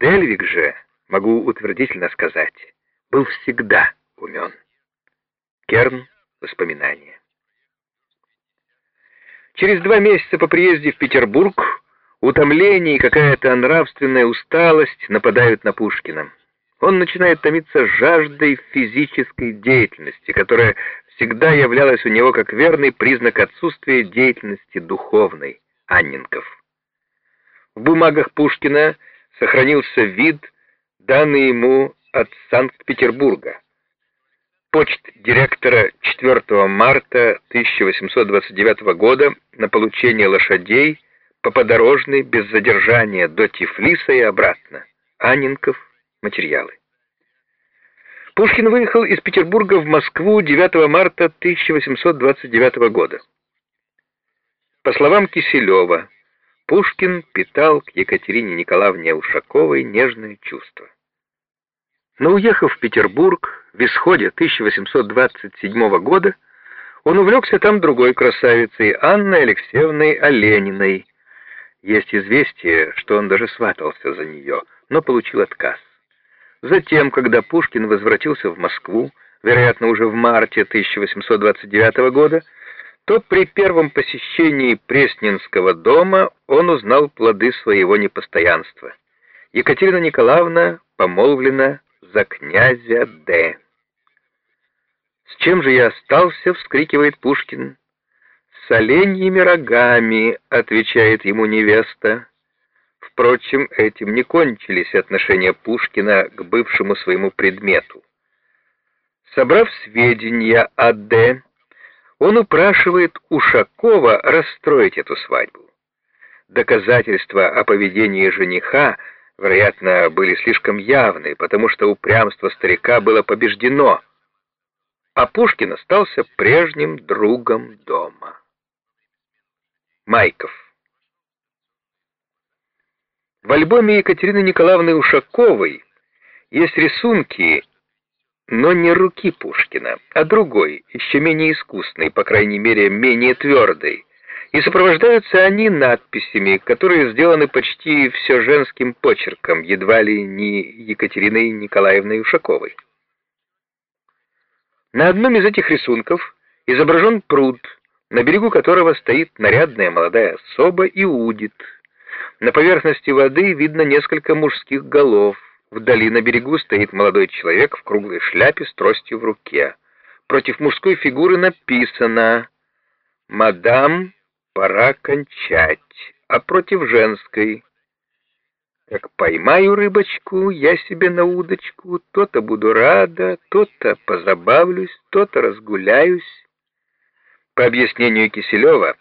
Дельвик же, могу утвердительно сказать, был всегда умен. Керн. Воспоминания. Через два месяца по приезде в Петербург утомление и какая-то нравственная усталость нападают на Пушкина. Он начинает томиться жаждой физической деятельности, которая всегда являлась у него как верный признак отсутствия деятельности духовной, Анненков. В бумагах Пушкина сохранился вид, данный ему от Санкт-Петербурга. Почт директора 4 марта 1829 года на получение лошадей по подорожной без задержания до Тифлиса и обратно. Анненков. Материалы. Пушкин выехал из Петербурга в Москву 9 марта 1829 года. По словам Киселева, Пушкин питал к Екатерине Николаевне Ушаковой нежное чувство. Но уехав в Петербург в исходе 1827 года, он увлекся там другой красавицей, Анной Алексеевной Олениной. Есть известие, что он даже сватался за нее, но получил отказ. Затем, когда Пушкин возвратился в Москву, вероятно, уже в марте 1829 года, то при первом посещении Пресненского дома он узнал плоды своего непостоянства. Екатерина Николаевна помолвлена за князя Д. «С чем же я остался?» — вскрикивает Пушкин. «С оленьими рогами», — отвечает ему невеста. Впрочем, этим не кончились отношения Пушкина к бывшему своему предмету. Собрав сведения о Д., он упрашивает Ушакова расстроить эту свадьбу. Доказательства о поведении жениха, вероятно, были слишком явны, потому что упрямство старика было побеждено, а Пушкин остался прежним другом дома. Майков В альбоме Екатерины Николаевны Ушаковой есть рисунки, но не руки Пушкина, а другой, еще менее искусный, по крайней мере, менее твердый, и сопровождаются они надписями, которые сделаны почти все женским почерком, едва ли не Екатериной Николаевной Ушаковой. На одном из этих рисунков изображен пруд, на берегу которого стоит нарядная молодая особа и удит. На поверхности воды видно несколько мужских голов. Вдали на берегу стоит молодой человек в круглой шляпе с тростью в руке. Против мужской фигуры написано «Мадам, пора кончать», а против женской как поймаю рыбочку, я себе на удочку, то-то буду рада, то-то позабавлюсь, то-то разгуляюсь. По объяснению Киселева,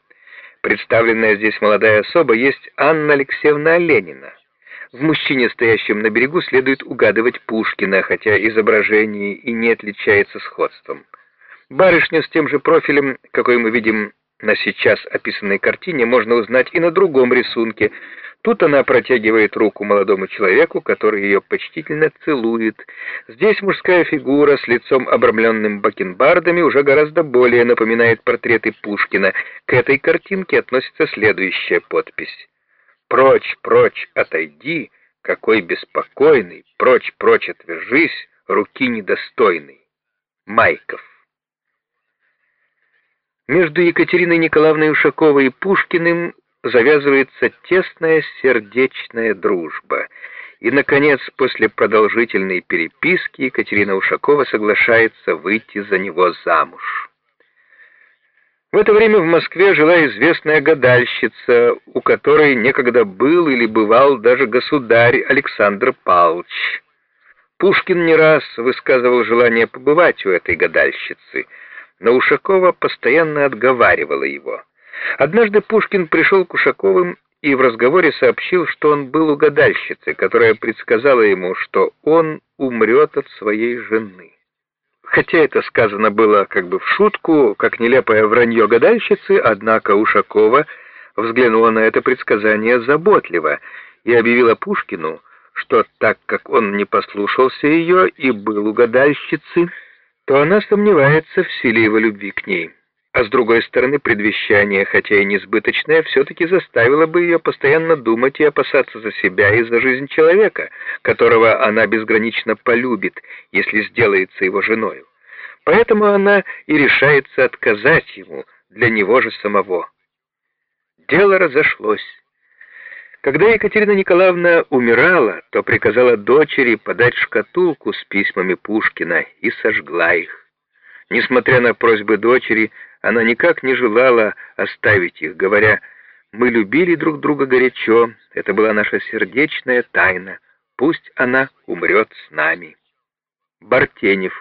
представленная здесь молодая особа есть Анна Алексеевна Ленина. В мужчине, стоящем на берегу, следует угадывать Пушкина, хотя изображение и не отличается сходством. Барышню с тем же профилем, какой мы видим на сейчас описанной картине, можно узнать и на другом рисунке – Тут она протягивает руку молодому человеку, который ее почтительно целует. Здесь мужская фигура с лицом обрамленным бакенбардами уже гораздо более напоминает портреты Пушкина. К этой картинке относится следующая подпись. «Прочь, прочь, отойди, какой беспокойный, прочь, прочь, отвяжись, руки недостойный». Майков. Между Екатериной Николаевной Ушаковой и Пушкиным завязывается тесная сердечная дружба. И, наконец, после продолжительной переписки Екатерина Ушакова соглашается выйти за него замуж. В это время в Москве жила известная гадальщица, у которой некогда был или бывал даже государь Александр Павлович. Пушкин не раз высказывал желание побывать у этой гадальщицы, но Ушакова постоянно отговаривала его. Однажды Пушкин пришел к Ушаковым и в разговоре сообщил, что он был у гадальщицы, которая предсказала ему, что он умрет от своей жены. Хотя это сказано было как бы в шутку, как нелепое вранье гадальщицы, однако Ушакова взглянула на это предсказание заботливо и объявила Пушкину, что так как он не послушался ее и был у гадальщицы, то она сомневается в силе его любви к ней. А с другой стороны, предвещание, хотя и несбыточное, все-таки заставило бы ее постоянно думать и опасаться за себя и за жизнь человека, которого она безгранично полюбит, если сделается его женою. Поэтому она и решается отказать ему для него же самого. Дело разошлось. Когда Екатерина Николаевна умирала, то приказала дочери подать шкатулку с письмами Пушкина и сожгла их. Несмотря на просьбы дочери, она никак не желала оставить их, говоря, «Мы любили друг друга горячо, это была наша сердечная тайна, пусть она умрет с нами». Бартенев